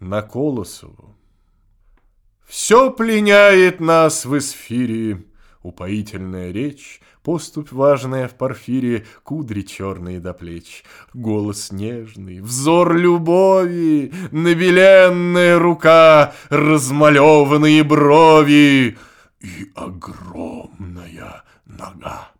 на Колосову. Все пленяет нас в эсфире, Упоительная речь, поступь важная в порфире, Кудри черные до плеч, голос нежный, Взор любови, набеленная рука, Размалеванные брови и огромная нога.